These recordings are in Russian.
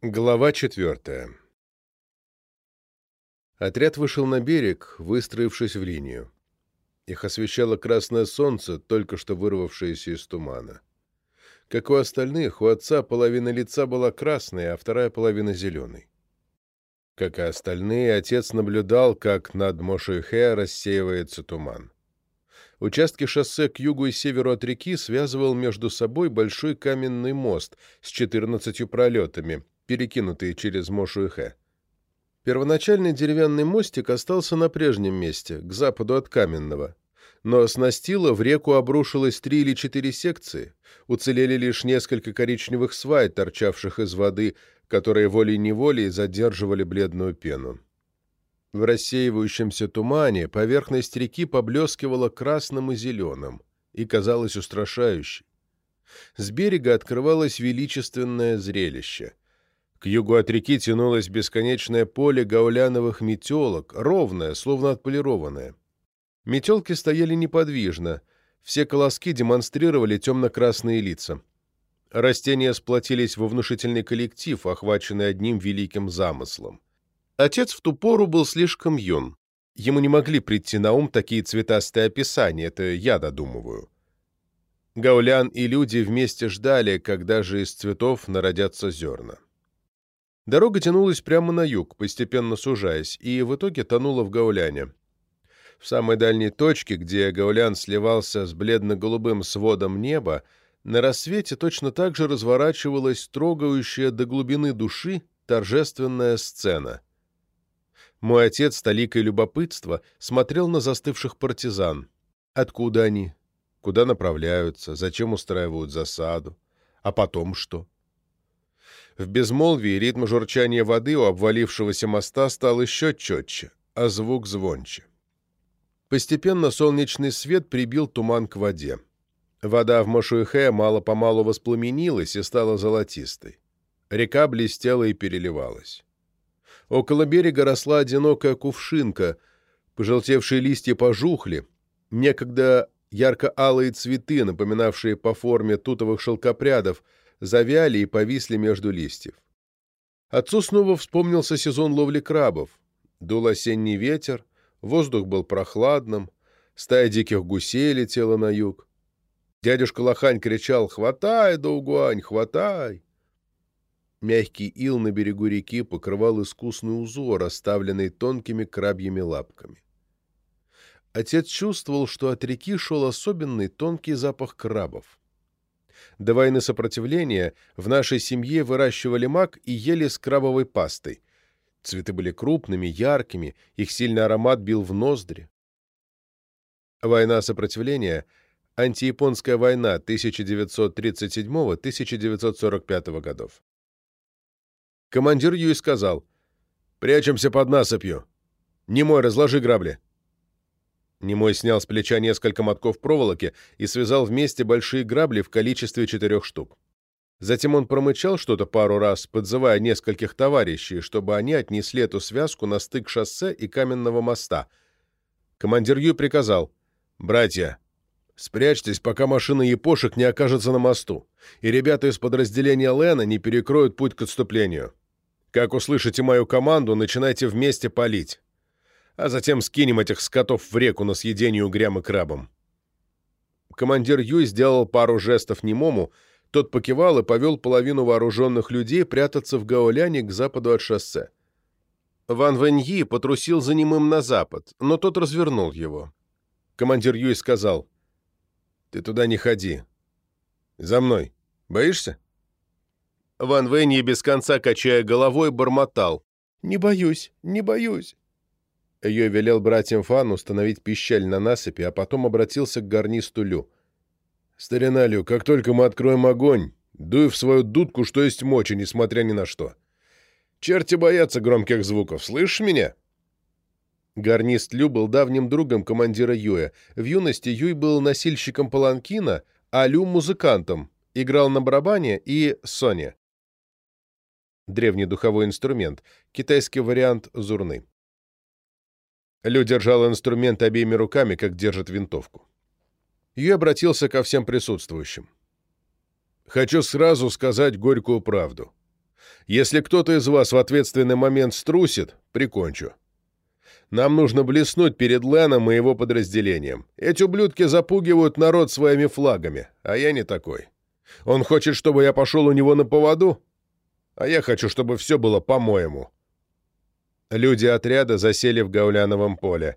Глава четвертая. Отряд вышел на берег, выстроившись в линию. Их освещало красное солнце, только что вырвавшееся из тумана. Как у остальных, у отца половина лица была красной, а вторая половина — зеленой. Как и остальные, отец наблюдал, как над Мошуйхе рассеивается туман. Участки шоссе к югу и северу от реки связывал между собой большой каменный мост с 14 пролетами, перекинутые через Мошуйхе. Первоначальный деревянный мостик остался на прежнем месте, к западу от каменного. Но с настила в реку обрушилось три или четыре секции, уцелели лишь несколько коричневых свай, торчавших из воды, которые волей-неволей задерживали бледную пену. В рассеивающемся тумане поверхность реки поблескивала красным и зеленым и казалась устрашающей. С берега открывалось величественное зрелище. К югу от реки тянулось бесконечное поле гауляновых метелок, ровное, словно отполированное. Метелки стояли неподвижно, все колоски демонстрировали темно-красные лица. Растения сплотились во внушительный коллектив, охваченный одним великим замыслом. Отец в ту пору был слишком юн. Ему не могли прийти на ум такие цветастые описания, это я додумываю. Гаулян и люди вместе ждали, когда же из цветов народятся зерна. Дорога тянулась прямо на юг, постепенно сужаясь, и в итоге тонула в Гауляне. В самой дальней точке, где Гаулян сливался с бледно-голубым сводом неба, на рассвете точно так же разворачивалась трогающая до глубины души торжественная сцена — мой отец, с толикой любопытства, смотрел на застывших партизан. Откуда они? Куда направляются? Зачем устраивают засаду? А потом что? В безмолвии ритм журчания воды у обвалившегося моста стал еще четче, а звук звонче. Постепенно солнечный свет прибил туман к воде. Вода в Машуэхе мало-помалу воспламенилась и стала золотистой. Река блестела и переливалась. Около берега росла одинокая кувшинка, пожелтевшие листья пожухли, некогда ярко-алые цветы, напоминавшие по форме тутовых шелкопрядов, завяли и повисли между листьев. Отцу снова вспомнился сезон ловли крабов. Дул осенний ветер, воздух был прохладным, стая диких гусей летела на юг. Дядюшка Лохань кричал «Хватай, Даугуань, хватай!» Мягкий ил на берегу реки покрывал искусный узор, оставленный тонкими крабьими лапками. Отец чувствовал, что от реки шел особенный тонкий запах крабов. До войны сопротивления в нашей семье выращивали мак и ели с крабовой пастой. Цветы были крупными, яркими, их сильный аромат бил в ноздри. Война сопротивления — антияпонская война 1937-1945 годов. Командир Юй сказал, «Прячемся под насыпью. Немой, разложи грабли». Немой снял с плеча несколько мотков проволоки и связал вместе большие грабли в количестве четырех штук. Затем он промычал что-то пару раз, подзывая нескольких товарищей, чтобы они отнесли эту связку на стык шоссе и каменного моста. Командир Юй приказал, «Братья, спрячьтесь, пока машина Япошек не окажется на мосту, и ребята из подразделения Лена не перекроют путь к отступлению. Как услышите мою команду, начинайте вместе палить. А затем скинем этих скотов в реку на съедение угрям и крабам. Командир Юй сделал пару жестов немому, тот покивал и повел половину вооруженных людей прятаться в Гаоляне к западу от шоссе. Ван Вэньи потрусил за немым на запад, но тот развернул его. Командир Юй сказал, «Ты туда не ходи. За мной. Боишься?» Ван Вэньи без конца, качая головой, бормотал. «Не боюсь, не боюсь». Ее велел братьям Фан установить пищаль на насыпи, а потом обратился к гарнисту Лю. «Старина Лю, как только мы откроем огонь, дуй в свою дудку, что есть мочи, несмотря ни на что. Черти боятся громких звуков, слышишь меня?» Гарнист Лю был давним другом командира Юя. В юности Юй был носильщиком паланкина, а Лю — музыкантом, играл на барабане и соне древний духовой инструмент, китайский вариант зурны. Лю держал инструмент обеими руками, как держит винтовку. Ю обратился ко всем присутствующим. «Хочу сразу сказать горькую правду. Если кто-то из вас в ответственный момент струсит, прикончу. Нам нужно блеснуть перед Леном и его подразделением. Эти ублюдки запугивают народ своими флагами, а я не такой. Он хочет, чтобы я пошел у него на поводу, а я хочу, чтобы все было по-моему». Люди отряда засели в гауляновом поле.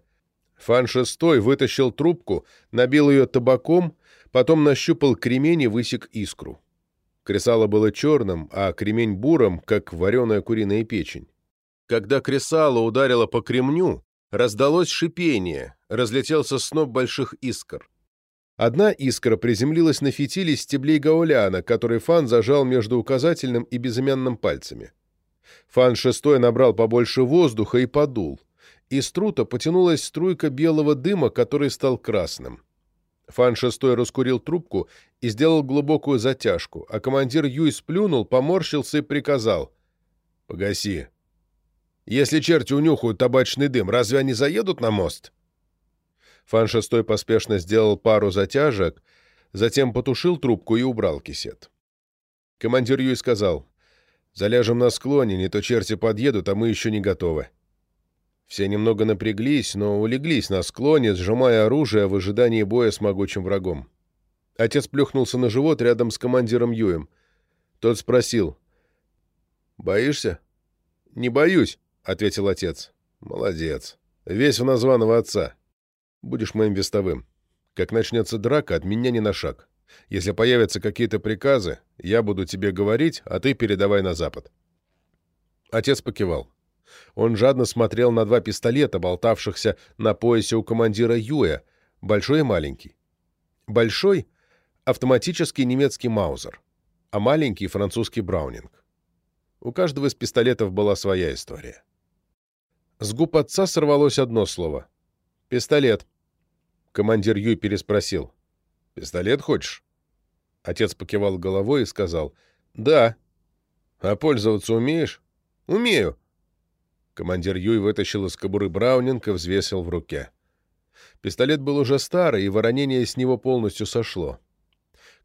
Фан шестой вытащил трубку, набил ее табаком, потом нащупал кремень и высек искру. Кресало было черным, а кремень буром, как вареная куриная печень. Когда кресало ударило по кремню, раздалось шипение, разлетелся сноп больших искр. Одна искра приземлилась на фитиле стеблей гауляна, который Фан зажал между указательным и безымянным пальцами. Фан шестой набрал побольше воздуха и подул. Из трута потянулась струйка белого дыма, который стал красным. Фан шестой раскурил трубку и сделал глубокую затяжку, а командир Юй сплюнул, поморщился и приказал. «Погаси. Если черти унюхают табачный дым, разве они заедут на мост?» Фан шестой поспешно сделал пару затяжек, затем потушил трубку и убрал кисет. Командир Юй сказал, «Заляжем на склоне, не то черти подъедут, а мы еще не готовы». Все немного напряглись, но улеглись на склоне, сжимая оружие в ожидании боя с могучим врагом. Отец плюхнулся на живот рядом с командиром Юем. Тот спросил. «Боишься?» «Не боюсь», — ответил отец. «Молодец. Весь в названного отца. Будешь моим вестовым. Как начнется драка, от меня не на шаг. Если появятся какие-то приказы, я буду тебе говорить, а ты передавай на запад». Отец покивал. Он жадно смотрел на два пистолета, болтавшихся на поясе у командира Юя, большой и маленький. Большой — автоматический немецкий Маузер, а маленький — французский Браунинг. У каждого из пистолетов была своя история. С губ отца сорвалось одно слово. «Пистолет». Командир Юй переспросил. «Пистолет хочешь?» Отец покивал головой и сказал. «Да». «А пользоваться умеешь?» «Умею. Командир Юй вытащил из кобуры Браунинг и взвесил в руке. Пистолет был уже старый, и воронение с него полностью сошло.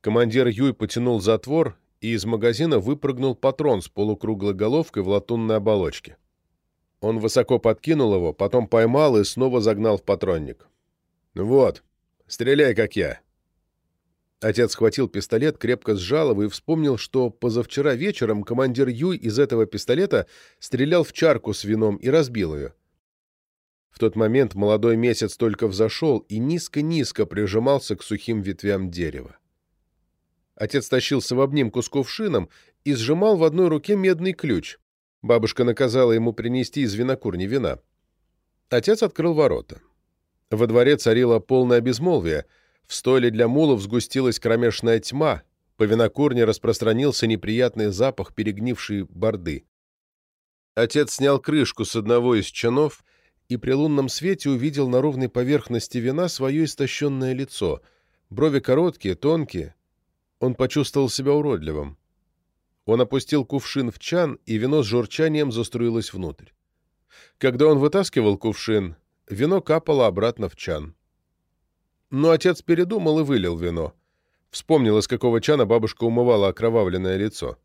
Командир Юй потянул затвор, и из магазина выпрыгнул патрон с полукруглой головкой в латунной оболочке. Он высоко подкинул его, потом поймал и снова загнал в патронник. «Вот, стреляй, как я. Отец схватил пистолет, крепко сжал его и вспомнил, что позавчера вечером командир Юй из этого пистолета стрелял в чарку с вином и разбил ее. В тот момент молодой месяц только взошел и низко-низко прижимался к сухим ветвям дерева. Отец тащился в обнимку с кувшином и сжимал в одной руке медный ключ. Бабушка наказала ему принести из винокурни вина. Отец открыл ворота. Во дворе царило полное безмолвие — в стойле для мулов сгустилась кромешная тьма, по винокурне распространился неприятный запах перегнившей борды. Отец снял крышку с одного из чанов и при лунном свете увидел на ровной поверхности вина свое истощенное лицо. Брови короткие, тонкие. Он почувствовал себя уродливым. Он опустил кувшин в чан, и вино с журчанием заструилось внутрь. Когда он вытаскивал кувшин, вино капало обратно в чан. Но отец передумал и вылил вино. Вспомнил, из какого чана бабушка умывала окровавленное лицо.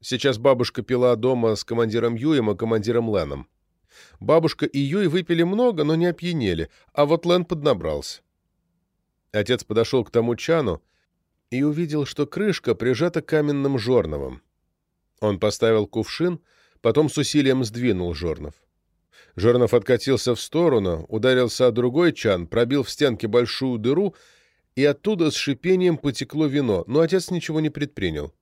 Сейчас бабушка пила дома с командиром Юем и командиром Леном. Бабушка и Юй выпили много, но не опьянели, а вот Лен поднабрался. Отец подошел к тому чану и увидел, что крышка прижата каменным жорновом. Он поставил кувшин, потом с усилием сдвинул жорнов. Жернов откатился в сторону, ударился о другой чан, пробил в стенке большую дыру, и оттуда с шипением потекло вино, но отец ничего не предпринял.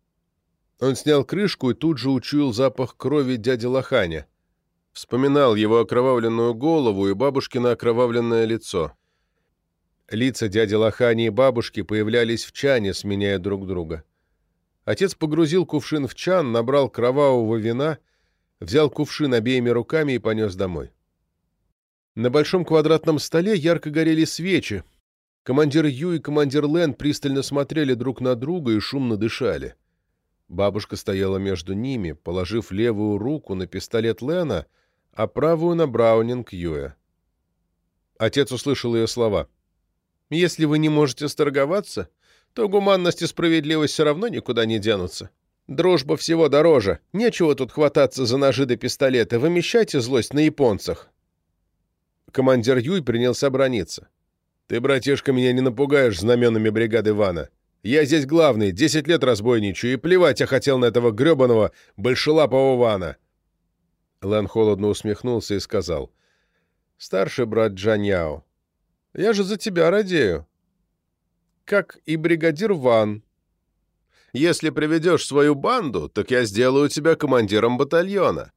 Он снял крышку и тут же учуял запах крови дяди Лоханя. Вспоминал его окровавленную голову и бабушкино окровавленное лицо. Лица дяди Лохани и бабушки появлялись в чане, сменяя друг друга. Отец погрузил кувшин в чан, набрал кровавого вина — взял кувшин обеими руками и понес домой. На большом квадратном столе ярко горели свечи. Командир Ю и командир Лэн пристально смотрели друг на друга и шумно дышали. Бабушка стояла между ними, положив левую руку на пистолет Лена, а правую на Браунинг Юя. Отец услышал ее слова. «Если вы не можете сторговаться, то гуманность и справедливость все равно никуда не денутся. Дружба всего дороже. Нечего тут хвататься за ножи да пистолеты. Вымещайте злость на японцах. Командир Юй принялся брониться. Ты, братишка, меня не напугаешь знаменами бригады Вана. Я здесь главный, десять лет разбойничаю, и плевать я хотел на этого гребаного большелапого Вана. Лэн холодно усмехнулся и сказал. «Старший брат Джаньяо, я же за тебя радею. Как и бригадир Ван. Если приведешь свою банду, так я сделаю тебя командиром батальона.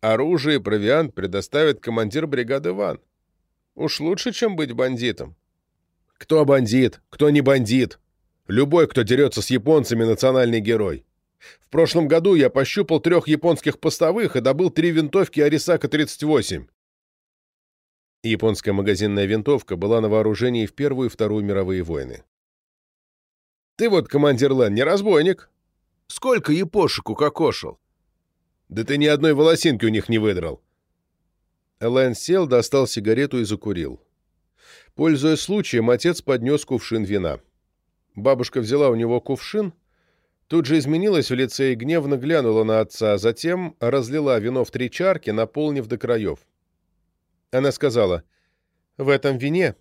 Оружие и провиант предоставит командир бригады Ван. Уж лучше, чем быть бандитом. Кто бандит, кто не бандит? Любой, кто дерется с японцами, национальный герой. В прошлом году я пощупал трех японских постовых и добыл три винтовки Арисака-38. Японская магазинная винтовка была на вооружении в Первую и Вторую мировые войны. «Ты вот, командир Лен, не разбойник. Сколько япошек укокошил? Да ты ни одной волосинки у них не выдрал. Элайн сел, достал сигарету и закурил. Пользуясь случаем, отец поднес кувшин вина. Бабушка взяла у него кувшин, тут же изменилась в лице и гневно глянула на отца, а затем разлила вино в три чарки, наполнив до краев. Она сказала, «В этом вине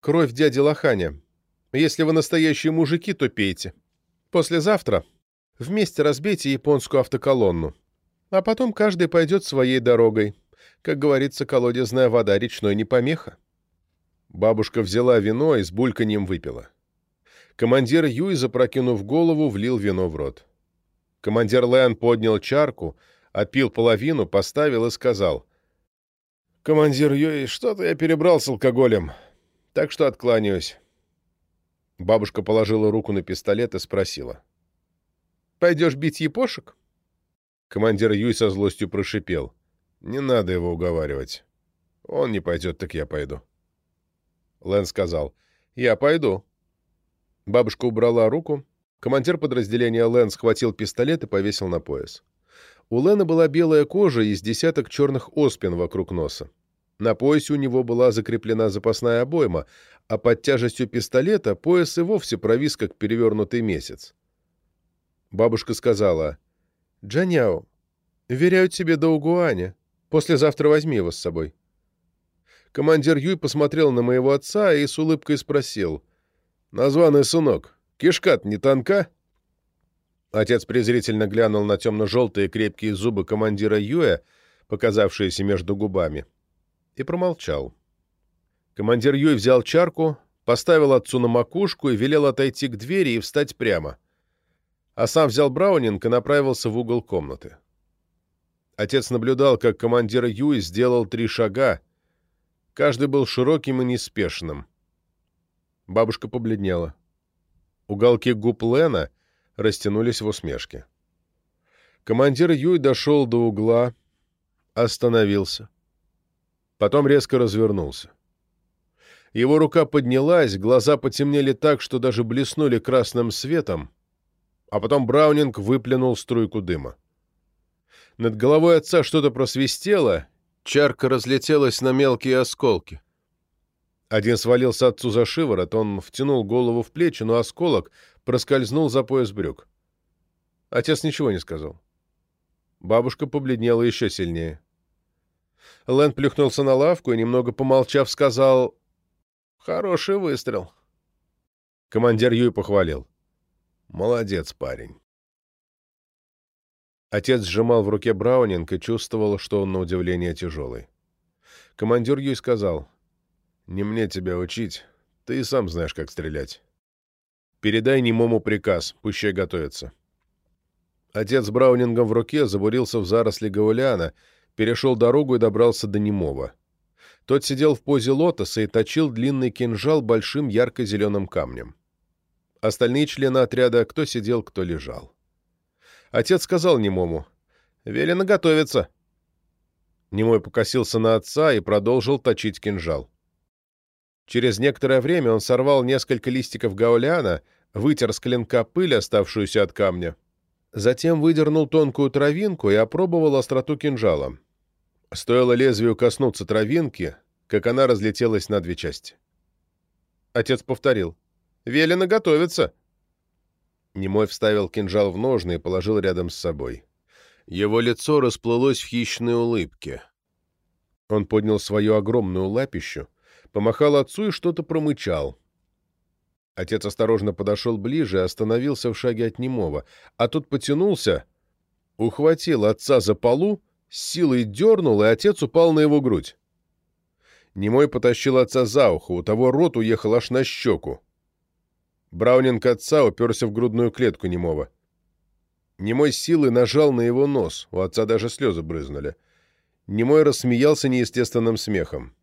кровь дяди Лоханя. Если вы настоящие мужики, то пейте. Послезавтра вместе разбейте японскую автоколонну, а потом каждый пойдет своей дорогой». Как говорится, колодезная вода речной не помеха. Бабушка взяла вино и с бульканьем выпила. Командир Юй, запрокинув голову, влил вино в рот. Командир Лэн поднял чарку, опил половину, поставил и сказал. «Командир Юй, что-то я перебрал с алкоголем, так что откланяюсь». Бабушка положила руку на пистолет и спросила. «Пойдешь бить япошек?» Командир Юй со злостью прошипел. Не надо его уговаривать. Он не пойдет, так я пойду. Лэн сказал, «Я пойду». Бабушка убрала руку. Командир подразделения Лэн схватил пистолет и повесил на пояс. У Лэна была белая кожа и с десяток черных оспин вокруг носа. На поясе у него была закреплена запасная обойма, а под тяжестью пистолета пояс и вовсе провис, как перевернутый месяц. Бабушка сказала, «Джаняо, веряют тебе до Угуаня. Послезавтра возьми его с собой». Командир Юй посмотрел на моего отца и с улыбкой спросил. «Названный сынок, кишка не тонка?» Отец презрительно глянул на темно-желтые крепкие зубы командира Юя, показавшиеся между губами, и промолчал. Командир Юй взял чарку, поставил отцу на макушку и велел отойти к двери и встать прямо. А сам взял Браунинг и направился в угол комнаты. Отец наблюдал, как командир Юй сделал три шага. Каждый был широким и неспешным. Бабушка побледнела. Уголки губ Лена растянулись в усмешке. Командир Юй дошел до угла, остановился. Потом резко развернулся. Его рука поднялась, глаза потемнели так, что даже блеснули красным светом, а потом Браунинг выплюнул струйку дыма. Над головой отца что-то просвистело, чарка разлетелась на мелкие осколки. Один свалился отцу за шиворот, он втянул голову в плечи, но осколок проскользнул за пояс брюк. Отец ничего не сказал. Бабушка побледнела еще сильнее. Лэн плюхнулся на лавку и, немного помолчав, сказал «Хороший выстрел». Командир Юй похвалил. «Молодец, парень». Отец сжимал в руке Браунинг и чувствовал, что он на удивление тяжелый. Командир Юй сказал, «Не мне тебя учить, ты и сам знаешь, как стрелять. Передай немому приказ, пущай готовится». Отец с Браунингом в руке забурился в заросли гауляна, перешел дорогу и добрался до немого. Тот сидел в позе лотоса и точил длинный кинжал большим ярко-зеленым камнем. Остальные члены отряда кто сидел, кто лежал. Отец сказал немому, «Велено готовиться». Немой покосился на отца и продолжил точить кинжал. Через некоторое время он сорвал несколько листиков гауляна, вытер с клинка пыль, оставшуюся от камня. Затем выдернул тонкую травинку и опробовал остроту кинжала. Стоило лезвию коснуться травинки, как она разлетелась на две части. Отец повторил. «Велено готовиться!» Немой вставил кинжал в ножны и положил рядом с собой. Его лицо расплылось в хищной улыбке. Он поднял свою огромную лапищу, помахал отцу и что-то промычал. Отец осторожно подошел ближе и остановился в шаге от немого, а тот потянулся, ухватил отца за полу, силой дернул, и отец упал на его грудь. Немой потащил отца за ухо, у того рот уехал аж на щеку. Браунинг отца уперся в грудную клетку немого. Немой силой нажал на его нос, у отца даже слезы брызнули. Немой рассмеялся неестественным смехом.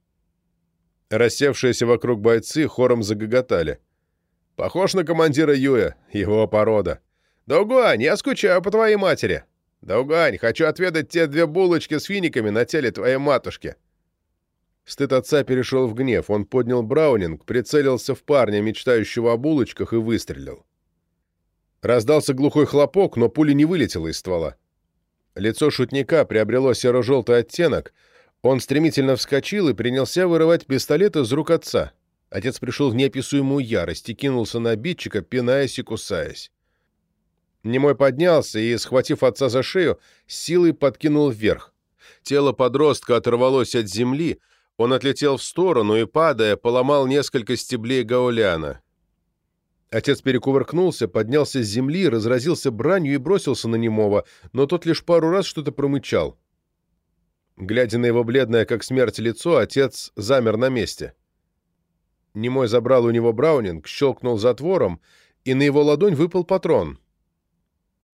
Рассевшиеся вокруг бойцы хором загоготали. «Похож на командира Юя, его порода. Даугань, я скучаю по твоей матери. Даугань, хочу отведать те две булочки с финиками на теле твоей матушки». Стыд отца перешел в гнев. Он поднял Браунинг, прицелился в парня, мечтающего о булочках, и выстрелил. Раздался глухой хлопок, но пуля не вылетела из ствола. Лицо шутника приобрело серо-желтый оттенок. Он стремительно вскочил и принялся вырывать пистолет из рук отца. Отец пришел в неописуемую ярость и кинулся на обидчика, пинаясь и кусаясь. Немой поднялся и, схватив отца за шею, силой подкинул вверх. Тело подростка оторвалось от земли, он отлетел в сторону и, падая, поломал несколько стеблей гауляна. Отец перекувыркнулся, поднялся с земли, разразился бранью и бросился на немого, но тот лишь пару раз что-то промычал. Глядя на его бледное, как смерть, лицо, отец замер на месте. Немой забрал у него браунинг, щелкнул затвором, и на его ладонь выпал патрон.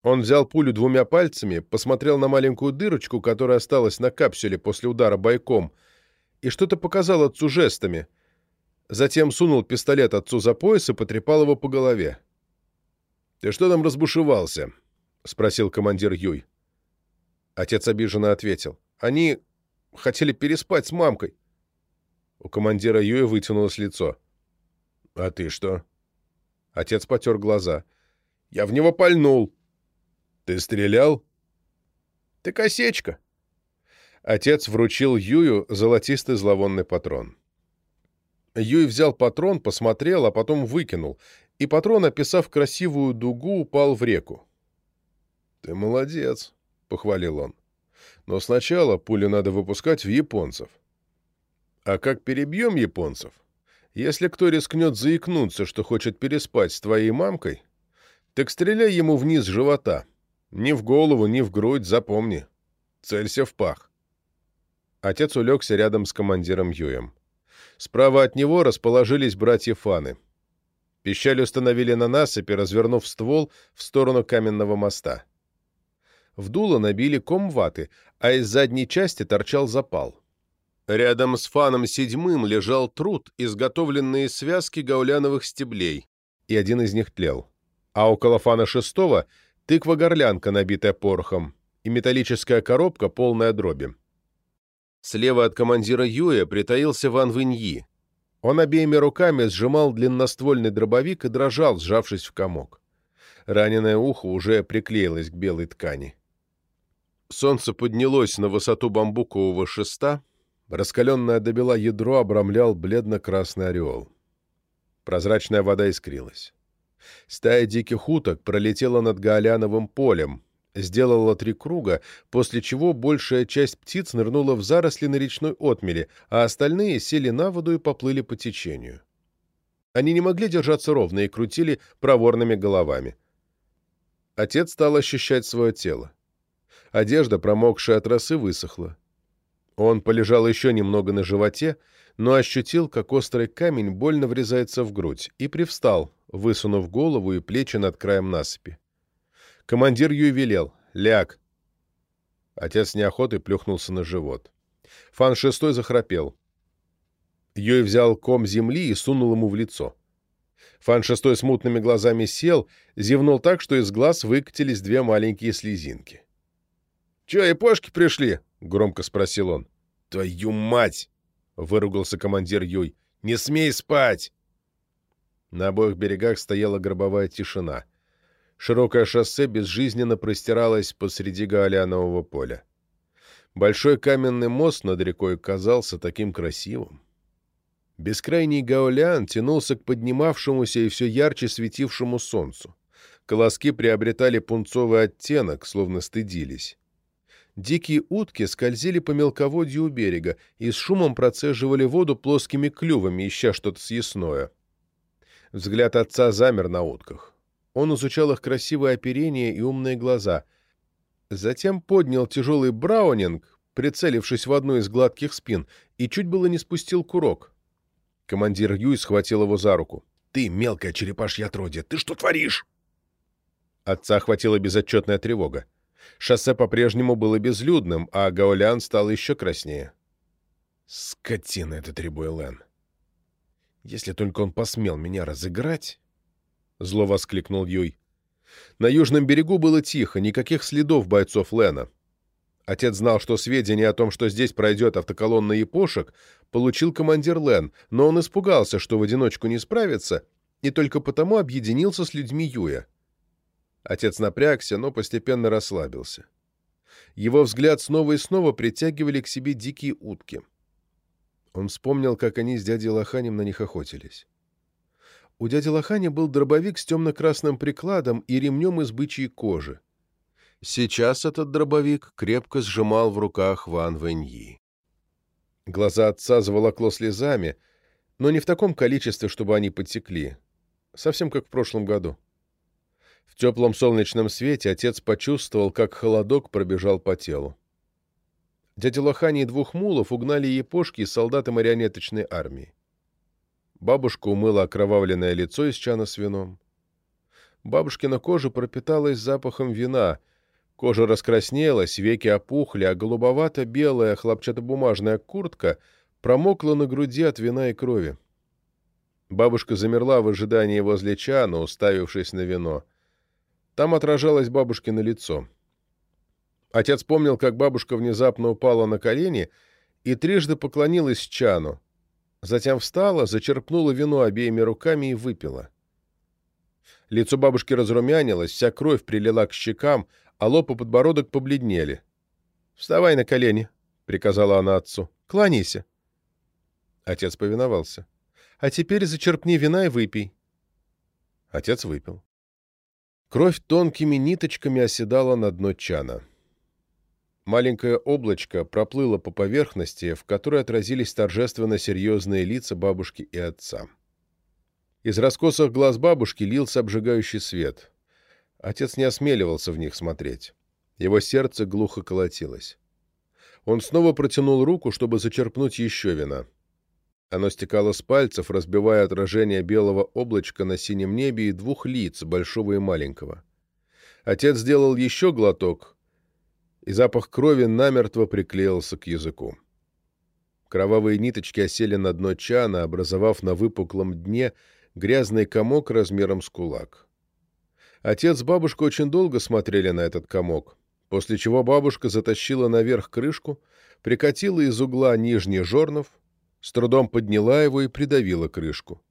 Он взял пулю двумя пальцами, посмотрел на маленькую дырочку, которая осталась на капсуле после удара бойком — и что-то показал отцу жестами. Затем сунул пистолет отцу за пояс и потрепал его по голове. «Ты что там разбушевался?» — спросил командир Юй. Отец обиженно ответил. «Они хотели переспать с мамкой». У командира Юя вытянулось лицо. «А ты что?» Отец потер глаза. «Я в него пальнул». «Ты стрелял?» «Ты косечка», Отец вручил Юю золотистый зловонный патрон. Юй взял патрон, посмотрел, а потом выкинул, и патрон, описав красивую дугу, упал в реку. «Ты молодец», — похвалил он. «Но сначала пули надо выпускать в японцев». «А как перебьем японцев? Если кто рискнет заикнуться, что хочет переспать с твоей мамкой, так стреляй ему вниз живота. Ни в голову, ни в грудь, запомни. Целься в пах». Отец улегся рядом с командиром Юем. Справа от него расположились братья Фаны. Пищаль установили на насыпи, развернув ствол в сторону каменного моста. В дуло набили ком ваты, а из задней части торчал запал. Рядом с фаном седьмым лежал труд, изготовленный из связки гауляновых стеблей, и один из них тлел. А около фана шестого — тыква-горлянка, набитая порохом, и металлическая коробка, полная дроби. Слева от командира Юя притаился Ван Виньи. Он обеими руками сжимал длинноствольный дробовик и дрожал, сжавшись в комок. Раненое ухо уже приклеилось к белой ткани. Солнце поднялось на высоту бамбукового шеста, раскаленное до бела ядро обрамлял бледно-красный ореол. Прозрачная вода искрилась. Стая диких уток пролетела над Гаоляновым полем, сделала три круга, после чего большая часть птиц нырнула в заросли на речной отмели, а остальные сели на воду и поплыли по течению. Они не могли держаться ровно и крутили проворными головами. Отец стал ощущать свое тело. Одежда, промокшая от росы, высохла. Он полежал еще немного на животе, но ощутил, как острый камень больно врезается в грудь, и привстал, высунув голову и плечи над краем насыпи. Командир Юй велел. «Ляг!» Отец неохотой плюхнулся на живот. Фан шестой захрапел. Юй взял ком земли и сунул ему в лицо. Фан шестой с мутными глазами сел, зевнул так, что из глаз выкатились две маленькие слезинки. «Чё, япошки пришли?» — громко спросил он. «Твою мать!» — выругался командир Юй. «Не смей спать!» На обоих берегах стояла гробовая тишина — Широкое шоссе безжизненно простиралось посреди гаолянового поля. Большой каменный мост над рекой казался таким красивым. Бескрайний гаолян тянулся к поднимавшемуся и все ярче светившему солнцу. Колоски приобретали пунцовый оттенок, словно стыдились. Дикие утки скользили по мелководью у берега и с шумом процеживали воду плоскими клювами, ища что-то съестное. Взгляд отца замер на утках. Он изучал их красивое оперение и умные глаза. Затем поднял тяжелый браунинг, прицелившись в одну из гладких спин, и чуть было не спустил курок. Командир Юй схватил его за руку. «Ты, мелкая черепашья отродье, ты что творишь?» Отца охватила безотчетная тревога. Шоссе по-прежнему было безлюдным, а Гаулян стал еще краснее. «Скотина этот Рибуэлен! Если только он посмел меня разыграть...» Зло воскликнул Юй. На южном берегу было тихо, никаких следов бойцов Лена. Отец знал, что сведения о том, что здесь пройдет автоколонна япошек, получил командир Лен, но он испугался, что в одиночку не справится, и только потому объединился с людьми Юя. Отец напрягся, но постепенно расслабился. Его взгляд снова и снова притягивали к себе дикие утки. Он вспомнил, как они с дядей Лоханем на них охотились. У дяди Лохани был дробовик с темно-красным прикладом и ремнем из бычьей кожи. Сейчас этот дробовик крепко сжимал в руках Ван Вэньи. Глаза отца заволокло слезами, но не в таком количестве, чтобы они подтекли. Совсем как в прошлом году. В теплом солнечном свете отец почувствовал, как холодок пробежал по телу. Дядя Лохани и двух мулов угнали епошки из солдаты марионеточной армии. Бабушка умыла окровавленное лицо из чана с вином. Бабушкина кожа пропиталась запахом вина. Кожа раскраснелась, веки опухли, а голубовато-белая хлопчатобумажная куртка промокла на груди от вина и крови. Бабушка замерла в ожидании возле чана, уставившись на вино. Там отражалось бабушкино лицо. Отец помнил, как бабушка внезапно упала на колени и трижды поклонилась чану. Затем встала, зачерпнула вино обеими руками и выпила. Лицо бабушки разрумянилось, вся кровь прилила к щекам, а лоб и подбородок побледнели. «Вставай на колени», — приказала она отцу. «Кланяйся». Отец повиновался. «А теперь зачерпни вина и выпей». Отец выпил. Кровь тонкими ниточками оседала на дно чана. Маленькое облачко проплыло по поверхности, в которой отразились торжественно серьезные лица бабушки и отца. Из раскосых глаз бабушки лился обжигающий свет. Отец не осмеливался в них смотреть. Его сердце глухо колотилось. Он снова протянул руку, чтобы зачерпнуть еще вина. Оно стекало с пальцев, разбивая отражение белого облачка на синем небе и двух лиц, большого и маленького. Отец сделал еще глоток, и запах крови намертво приклеился к языку. Кровавые ниточки осели на дно чана, образовав на выпуклом дне грязный комок размером с кулак. Отец с бабушкой очень долго смотрели на этот комок, после чего бабушка затащила наверх крышку, прикатила из угла нижний жорнов, с трудом подняла его и придавила крышку.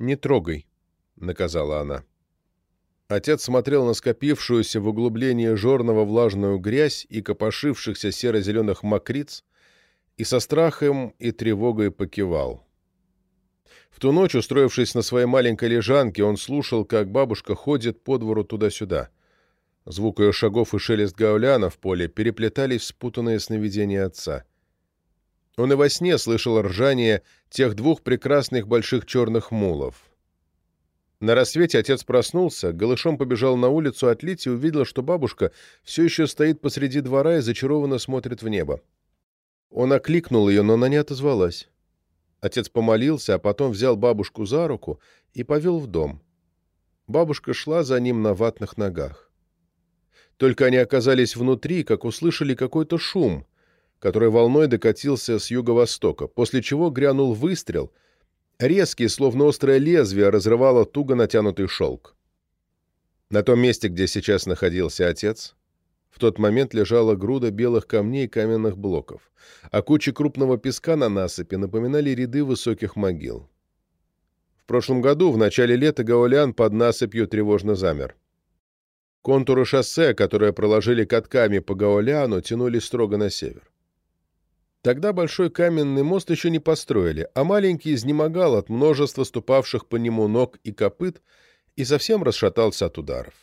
«Не трогай», — наказала она. Отец смотрел на скопившуюся в углублении жорного влажную грязь и копошившихся серо-зеленых мокриц и со страхом и тревогой покивал. В ту ночь, устроившись на своей маленькой лежанке, он слушал, как бабушка ходит по двору туда-сюда. Звук ее шагов и шелест гауляна в поле переплетались спутанные сновидения отца — он и во сне слышал ржание тех двух прекрасных больших черных мулов. На рассвете отец проснулся, голышом побежал на улицу отлить и увидел, что бабушка все еще стоит посреди двора и зачарованно смотрит в небо. Он окликнул ее, но она не отозвалась. Отец помолился, а потом взял бабушку за руку и повел в дом. Бабушка шла за ним на ватных ногах. Только они оказались внутри, как услышали какой-то шум — который волной докатился с юго-востока, после чего грянул выстрел, резкий, словно острое лезвие, разрывало туго натянутый шелк. На том месте, где сейчас находился отец, в тот момент лежала груда белых камней и каменных блоков, а кучи крупного песка на насыпи напоминали ряды высоких могил. В прошлом году, в начале лета, Гаулян под насыпью тревожно замер. Контуры шоссе, которые проложили катками по Гауляну, тянулись строго на север. Тогда большой каменный мост еще не построили, а маленький изнемогал от множества ступавших по нему ног и копыт и совсем расшатался от ударов.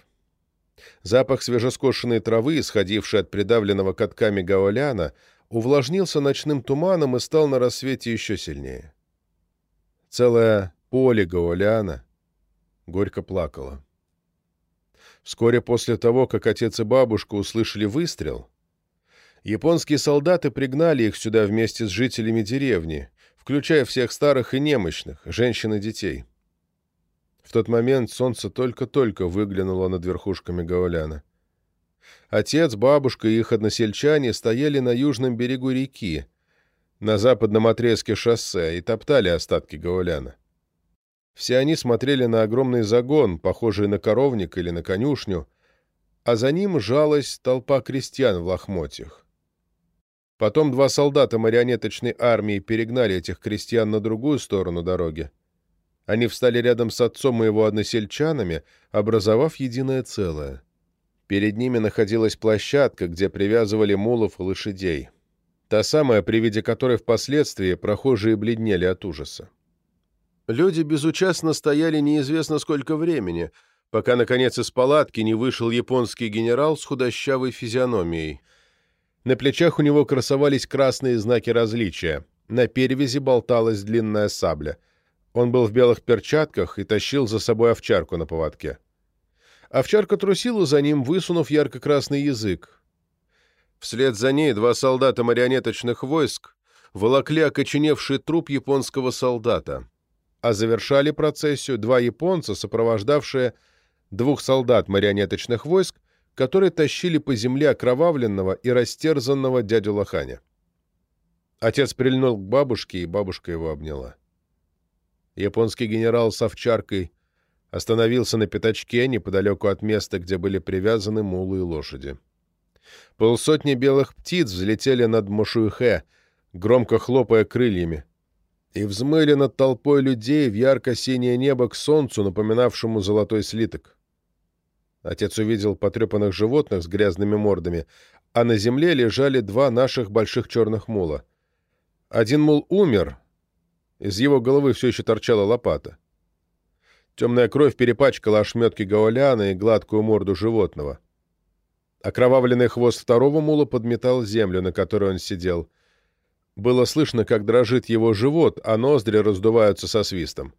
Запах свежескошенной травы, исходивший от придавленного катками гауляна, увлажнился ночным туманом и стал на рассвете еще сильнее. Целое поле гауляна горько плакало. Вскоре после того, как отец и бабушка услышали выстрел, японские солдаты пригнали их сюда вместе с жителями деревни, включая всех старых и немощных, женщин и детей. В тот момент солнце только-только выглянуло над верхушками Гауляна. Отец, бабушка и их односельчане стояли на южном берегу реки, на западном отрезке шоссе, и топтали остатки Гауляна. Все они смотрели на огромный загон, похожий на коровник или на конюшню, а за ним жалась толпа крестьян в лохмотьях. Потом два солдата марионеточной армии перегнали этих крестьян на другую сторону дороги. Они встали рядом с отцом и его односельчанами, образовав единое целое. Перед ними находилась площадка, где привязывали мулов и лошадей. Та самая, при виде которой впоследствии прохожие бледнели от ужаса. Люди безучастно стояли неизвестно сколько времени, пока, наконец, из палатки не вышел японский генерал с худощавой физиономией. На плечах у него красовались красные знаки различия. На перевязи болталась длинная сабля — он был в белых перчатках и тащил за собой овчарку на поводке. Овчарка трусила за ним, высунув ярко-красный язык. Вслед за ней два солдата марионеточных войск волокли окоченевший труп японского солдата, а завершали процессию два японца, сопровождавшие двух солдат марионеточных войск, которые тащили по земле окровавленного и растерзанного дядю Лоханя. Отец прильнул к бабушке, и бабушка его обняла. Японский генерал с овчаркой остановился на пятачке неподалеку от места, где были привязаны мулы и лошади. Полсотни белых птиц взлетели над Мошуйхэ, громко хлопая крыльями, и взмыли над толпой людей в ярко-синее небо к солнцу, напоминавшему золотой слиток. Отец увидел потрепанных животных с грязными мордами, а на земле лежали два наших больших черных мула. Один мул умер, из его головы все еще торчала лопата. Темная кровь перепачкала ошметки гауляна и гладкую морду животного. Окровавленный хвост второго мула подметал землю, на которой он сидел. Было слышно, как дрожит его живот, а ноздри раздуваются со свистом.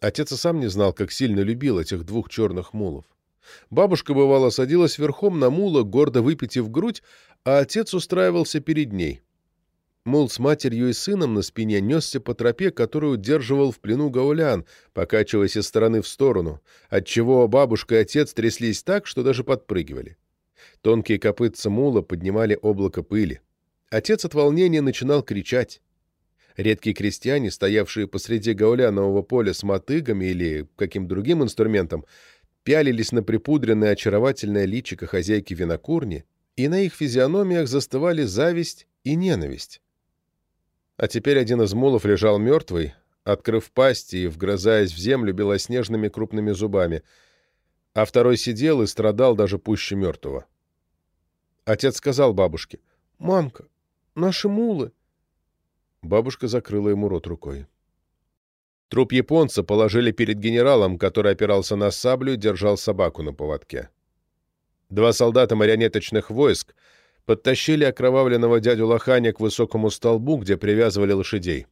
Отец и сам не знал, как сильно любил этих двух черных мулов. Бабушка, бывало, садилась верхом на мула, гордо выпитив грудь, а отец устраивался перед ней. Мул с матерью и сыном на спине несся по тропе, которую удерживал в плену гаулян, покачиваясь из стороны в сторону, отчего бабушка и отец тряслись так, что даже подпрыгивали. Тонкие копытца мула поднимали облако пыли. Отец от волнения начинал кричать. Редкие крестьяне, стоявшие посреди гаулянового поля с мотыгами или каким другим инструментом, пялились на припудренное очаровательное личико хозяйки винокурни, и на их физиономиях застывали зависть и ненависть. А теперь один из мулов лежал мертвый, открыв пасть и вгрызаясь в землю белоснежными крупными зубами, а второй сидел и страдал даже пуще мертвого. Отец сказал бабушке, «Мамка, наши мулы!» Бабушка закрыла ему рот рукой. Труп японца положили перед генералом, который опирался на саблю и держал собаку на поводке. Два солдата марионеточных войск — подтащили окровавленного дядю Лоханя к высокому столбу, где привязывали лошадей.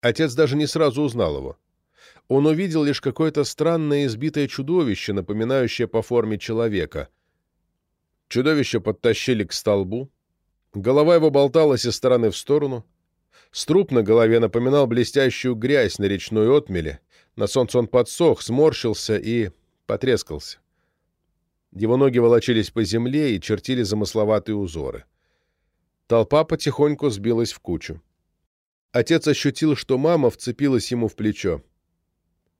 Отец даже не сразу узнал его. Он увидел лишь какое-то странное избитое чудовище, напоминающее по форме человека. Чудовище подтащили к столбу. Голова его болталась из стороны в сторону. Струп на голове напоминал блестящую грязь на речной отмеле. На солнце он подсох, сморщился и потрескался. Его ноги волочились по земле и чертили замысловатые узоры. Толпа потихоньку сбилась в кучу. Отец ощутил, что мама вцепилась ему в плечо.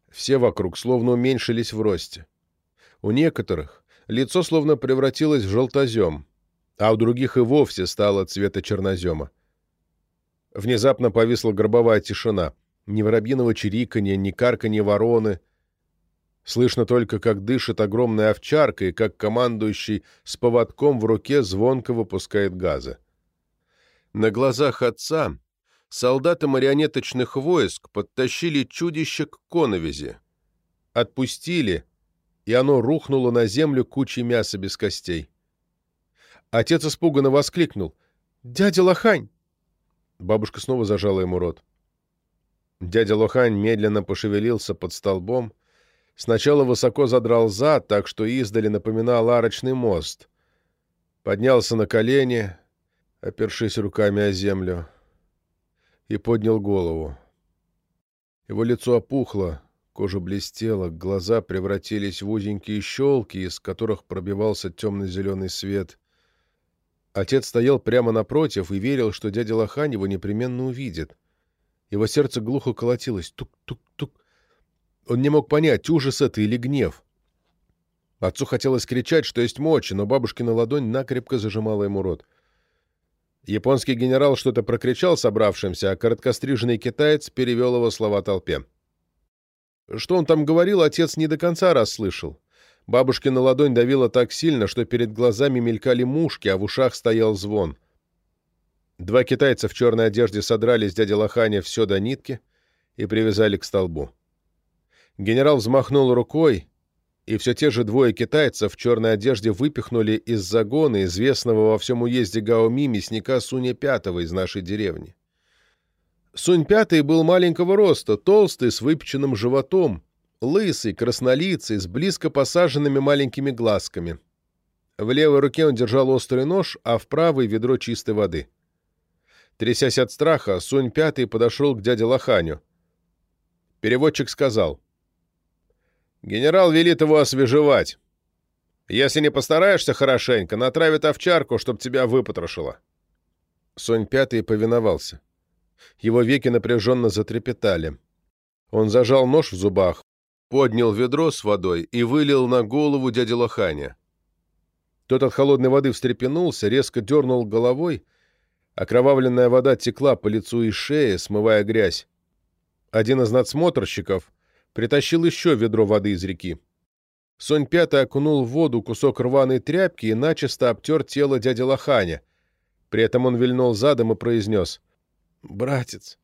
Все вокруг словно уменьшились в росте. У некоторых лицо словно превратилось в желтозем, а у других и вовсе стало цвета чернозема. Внезапно повисла гробовая тишина. Ни воробьиного чириканья, ни карканья вороны — Слышно только, как дышит огромная овчарка и как командующий с поводком в руке звонко выпускает газы. На глазах отца солдаты марионеточных войск подтащили чудище к коновизе. отпустили, и оно рухнуло на землю кучей мяса без костей. Отец испуганно воскликнул. «Дядя Лохань!» Бабушка снова зажала ему рот. Дядя Лохань медленно пошевелился под столбом, сначала высоко задрал зад, так что издали напоминал арочный мост, поднялся на колени, опершись руками о землю, и поднял голову. Его лицо опухло, кожа блестела, глаза превратились в узенькие щелки, из которых пробивался темно-зеленый свет. Отец стоял прямо напротив и верил, что дядя Лохань его непременно увидит. Его сердце глухо колотилось. Тук-тук-тук. Он не мог понять, ужас это или гнев. Отцу хотелось кричать, что есть мочи, но бабушкина ладонь накрепко зажимала ему рот. Японский генерал что-то прокричал собравшимся, а короткостриженный китаец перевел его слова толпе. Что он там говорил, отец не до конца расслышал. Бабушкина ладонь давила так сильно, что перед глазами мелькали мушки, а в ушах стоял звон. Два китайца в черной одежде содрали с дяди Лоханя все до нитки и привязали к столбу. Генерал взмахнул рукой, и все те же двое китайцев в черной одежде выпихнули из загона известного во всем уезде Гаоми мясника Суня Пятого из нашей деревни. Сунь Пятый был маленького роста, толстый, с выпеченным животом, лысый, краснолицый, с близко посаженными маленькими глазками. В левой руке он держал острый нож, а в правой — ведро чистой воды. Трясясь от страха, Сунь Пятый подошел к дяде Лоханю. Переводчик сказал, «Генерал велит его освежевать. Если не постараешься хорошенько, натравит овчарку, чтоб тебя выпотрошило». Сунь Пятый повиновался. Его веки напряженно затрепетали. Он зажал нож в зубах, поднял ведро с водой и вылил на голову дяди Лоханя. Тот от холодной воды встрепенулся, резко дернул головой. Окровавленная вода текла по лицу и шее, смывая грязь. Один из надсмотрщиков притащил еще ведро воды из реки. Сонь Пятый окунул в воду кусок рваной тряпки и начисто обтер тело дяди Лоханя. При этом он вильнул задом и произнес «Братец».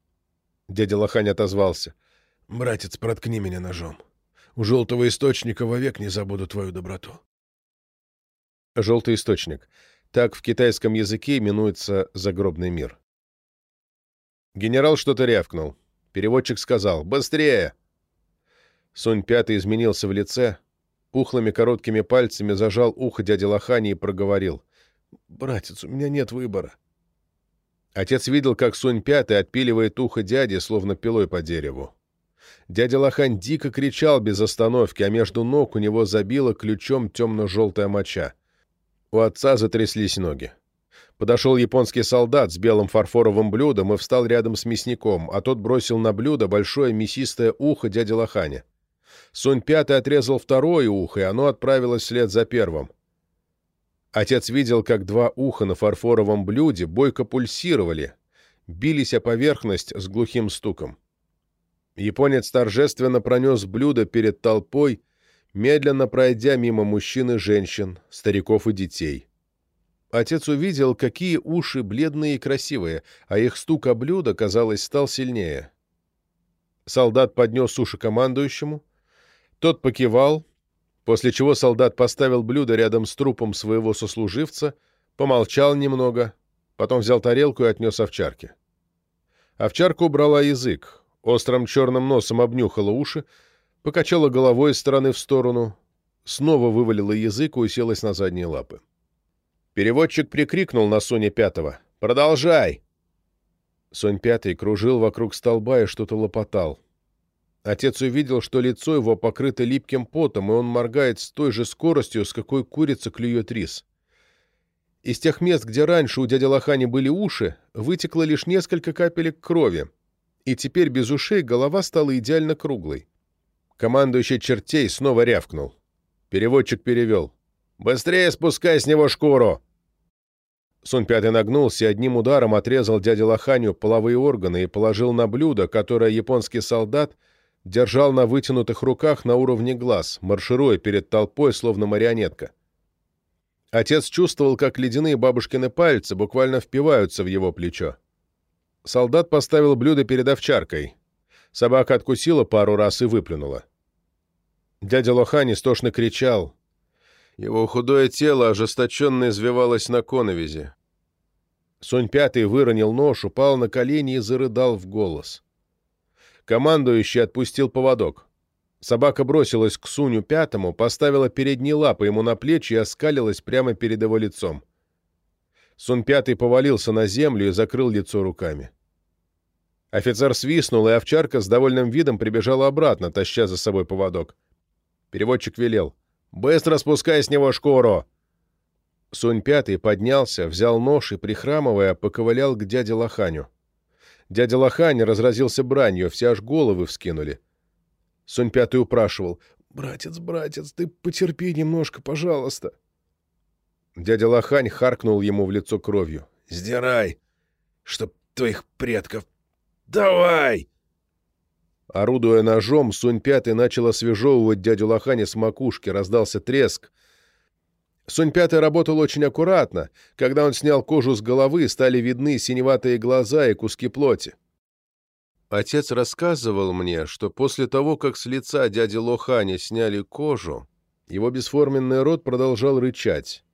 Дядя Лохань отозвался. «Братец, проткни меня ножом. У желтого источника вовек не забуду твою доброту». Желтый источник. Так в китайском языке именуется загробный мир. Генерал что-то рявкнул. Переводчик сказал «Быстрее!». Сунь Пятый изменился в лице, пухлыми короткими пальцами зажал ухо дяди Лохани и проговорил. «Братец, у меня нет выбора». Отец видел, как Сунь Пятый отпиливает ухо дяди, словно пилой по дереву. Дядя Лохань дико кричал без остановки, а между ног у него забила ключом темно-желтая моча. У отца затряслись ноги. Подошел японский солдат с белым фарфоровым блюдом и встал рядом с мясником, а тот бросил на блюдо большое мясистое ухо дяди Лоханя. Сунь Пятый отрезал второе ухо, и оно отправилось вслед за первым. Отец видел, как два уха на фарфоровом блюде бойко пульсировали, бились о поверхность с глухим стуком. Японец торжественно пронес блюдо перед толпой, медленно пройдя мимо мужчин и женщин, стариков и детей. Отец увидел, какие уши бледные и красивые, а их стук о блюдо, казалось, стал сильнее. Солдат поднес уши командующему. Тот покивал, после чего солдат поставил блюдо рядом с трупом своего сослуживца, помолчал немного, потом взял тарелку и отнес овчарке. Овчарка убрала язык, острым черным носом обнюхала уши, покачала головой из стороны в сторону, снова вывалила язык и уселась на задние лапы. Переводчик прикрикнул на Соне Пятого. «Продолжай!» Сонь Пятый кружил вокруг столба и что-то лопотал. Отец увидел, что лицо его покрыто липким потом, и он моргает с той же скоростью, с какой курица клюет рис. Из тех мест, где раньше у дяди Лохани были уши, вытекло лишь несколько капелек крови, и теперь без ушей голова стала идеально круглой. Командующий чертей снова рявкнул. Переводчик перевел. «Быстрее спускай с него шкуру!» Сун Пятый нагнулся и одним ударом отрезал дяде Лоханю половые органы и положил на блюдо, которое японский солдат — держал на вытянутых руках на уровне глаз, маршируя перед толпой, словно марионетка. Отец чувствовал, как ледяные бабушкины пальцы буквально впиваются в его плечо. Солдат поставил блюдо перед овчаркой. Собака откусила пару раз и выплюнула. Дядя Лохань истошно кричал. Его худое тело ожесточенно извивалось на коновизе. Сонь Пятый выронил нож, упал на колени и зарыдал в голос. Командующий отпустил поводок. Собака бросилась к Суню Пятому, поставила передние лапы ему на плечи и оскалилась прямо перед его лицом. Сун Пятый повалился на землю и закрыл лицо руками. Офицер свистнул, и овчарка с довольным видом прибежала обратно, таща за собой поводок. Переводчик велел. «Быстро спускай с него шкуру!» Сунь Пятый поднялся, взял нож и, прихрамывая, поковылял к дяде Лоханю. Дядя Лохань разразился бранью, все аж головы вскинули. Сунь Пятый упрашивал. «Братец, братец, ты потерпи немножко, пожалуйста!» Дядя Лохань харкнул ему в лицо кровью. «Сдирай, чтоб твоих предков... Давай!» Орудуя ножом, Сунь Пятый начал освежевывать дядю Лоханя с макушки, раздался треск. Сунь Пятый работал очень аккуратно. Когда он снял кожу с головы, стали видны синеватые глаза и куски плоти. Отец рассказывал мне, что после того, как с лица дяди Лоханя сняли кожу, его бесформенный рот продолжал рычать,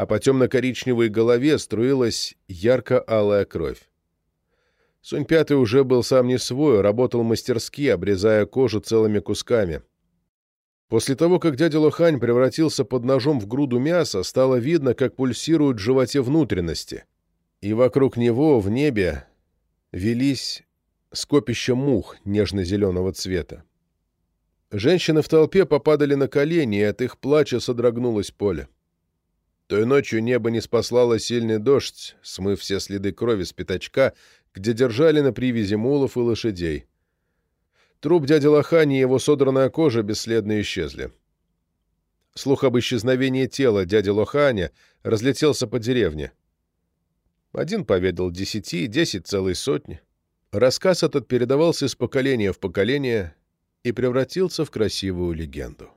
а по темно-коричневой голове струилась ярко-алая кровь. Сунь Пятый уже был сам не свой, работал мастерски, обрезая кожу целыми кусками. После того, как дядя Лохань превратился под ножом в груду мяса, стало видно, как пульсируют в животе внутренности, и вокруг него в небе велись скопища мух нежно-зеленого цвета. Женщины в толпе попадали на колени, и от их плача содрогнулось поле. Той ночью небо не спаслало сильный дождь, смыв все следы крови с пятачка, где держали на привязи мулов и лошадей. Труп дяди Лохани и его содранная кожа бесследно исчезли. Слух об исчезновении тела дяди Лоханя разлетелся по деревне. Один поведал десяти, десять целой сотни. Рассказ этот передавался из поколения в поколение и превратился в красивую легенду.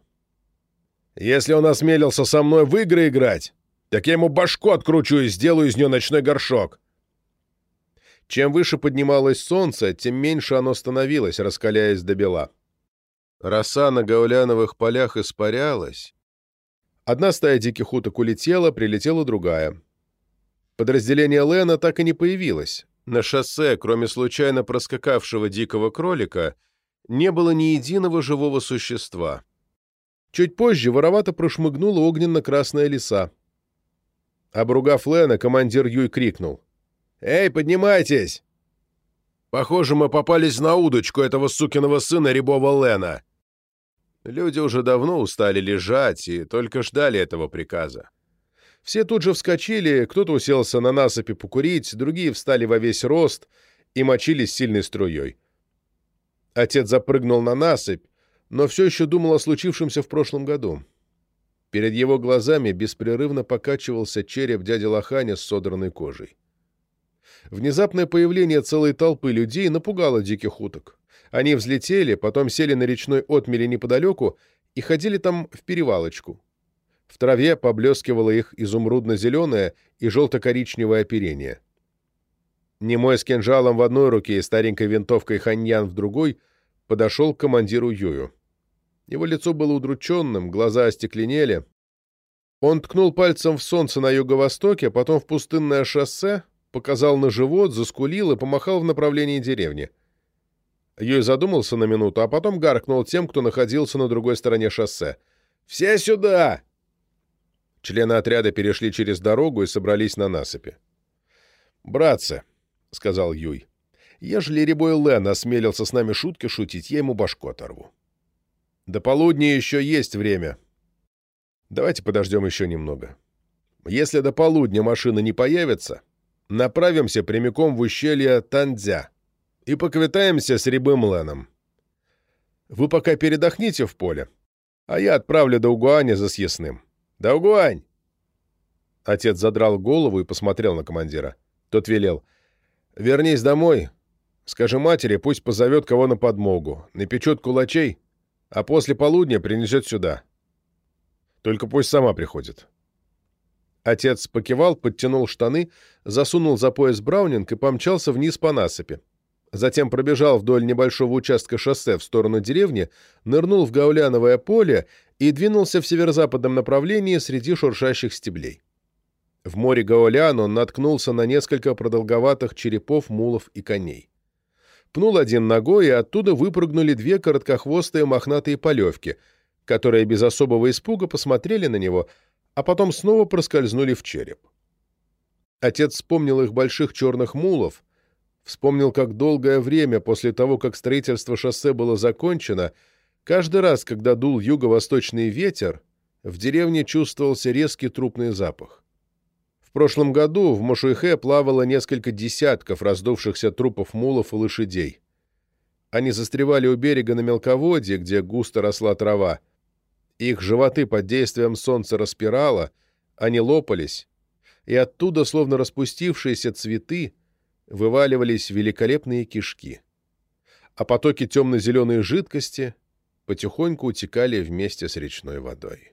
«Если он осмелился со мной в игры играть, так я ему башку откручу и сделаю из нее ночной горшок!» Чем выше поднималось солнце, тем меньше оно становилось, раскаляясь до бела. Роса на гауляновых полях испарялась. Одна стая диких уток улетела, прилетела другая. Подразделение Лена так и не появилось. На шоссе, кроме случайно проскакавшего дикого кролика, не было ни единого живого существа. Чуть позже воровато прошмыгнула огненно-красная лиса. Обругав Лена, командир Юй крикнул. «Эй, поднимайтесь!» «Похоже, мы попались на удочку этого сукиного сына рябого Лена». Люди уже давно устали лежать и только ждали этого приказа. Все тут же вскочили, кто-то уселся на насыпи покурить, другие встали во весь рост и мочились сильной струей. Отец запрыгнул на насыпь, но все еще думал о случившемся в прошлом году. Перед его глазами беспрерывно покачивался череп дяди Лоханя с содранной кожей. Внезапное появление целой толпы людей напугало диких уток. Они взлетели, потом сели на речной отмели неподалеку и ходили там в перевалочку. В траве поблескивало их изумрудно-зеленое и желто-коричневое оперение. Немой с кинжалом в одной руке и старенькой винтовкой ханьян в другой подошел к командиру Юю. Его лицо было удрученным, глаза остекленели. Он ткнул пальцем в солнце на юго-востоке, потом в пустынное шоссе, показал на живот, заскулил и помахал в направлении деревни. Юй задумался на минуту, а потом гаркнул тем, кто находился на другой стороне шоссе. «Все сюда!» Члены отряда перешли через дорогу и собрались на насыпи. «Братцы», — сказал Юй, — «ежели Рябой Лен осмелился с нами шутки шутить, я ему башку оторву. До полудня еще есть время. Давайте подождем еще немного. Если до полудня машина не появится, направимся прямиком в ущелье Тандзя и поквитаемся с Рябым Леном. Вы пока передохните в поле, а я отправлю до Угуаня за съестным. Даугуань!» Отец задрал голову и посмотрел на командира. Тот велел. «Вернись домой. Скажи матери, пусть позовет кого на подмогу. Напечет кулачей, а после полудня принесет сюда. Только пусть сама приходит». Отец покивал, подтянул штаны, засунул за пояс браунинг и помчался вниз по насыпи. затем пробежал вдоль небольшого участка шоссе в сторону деревни, нырнул в гауляновое поле и двинулся в северо-западном направлении среди шуршащих стеблей. В море Гаулян он наткнулся на несколько продолговатых черепов мулов и коней. Пнул один ногой, и оттуда выпрыгнули две короткохвостые мохнатые полевки, которые без особого испуга посмотрели на него, а потом снова проскользнули в череп. Отец вспомнил их больших черных мулов, вспомнил, как долгое время после того, как строительство шоссе было закончено, каждый раз, когда дул юго-восточный ветер, в деревне чувствовался резкий трупный запах. Прошлом году в Мошуйхе плавало несколько десятков раздувшихся трупов мулов и лошадей. Они застревали у берега на мелководье, где густо росла трава. Их животы под действием солнца распирало, они лопались, и оттуда, словно распустившиеся цветы, вываливались великолепные кишки. А потоки темно-зеленой жидкости потихоньку утекали вместе с речной водой.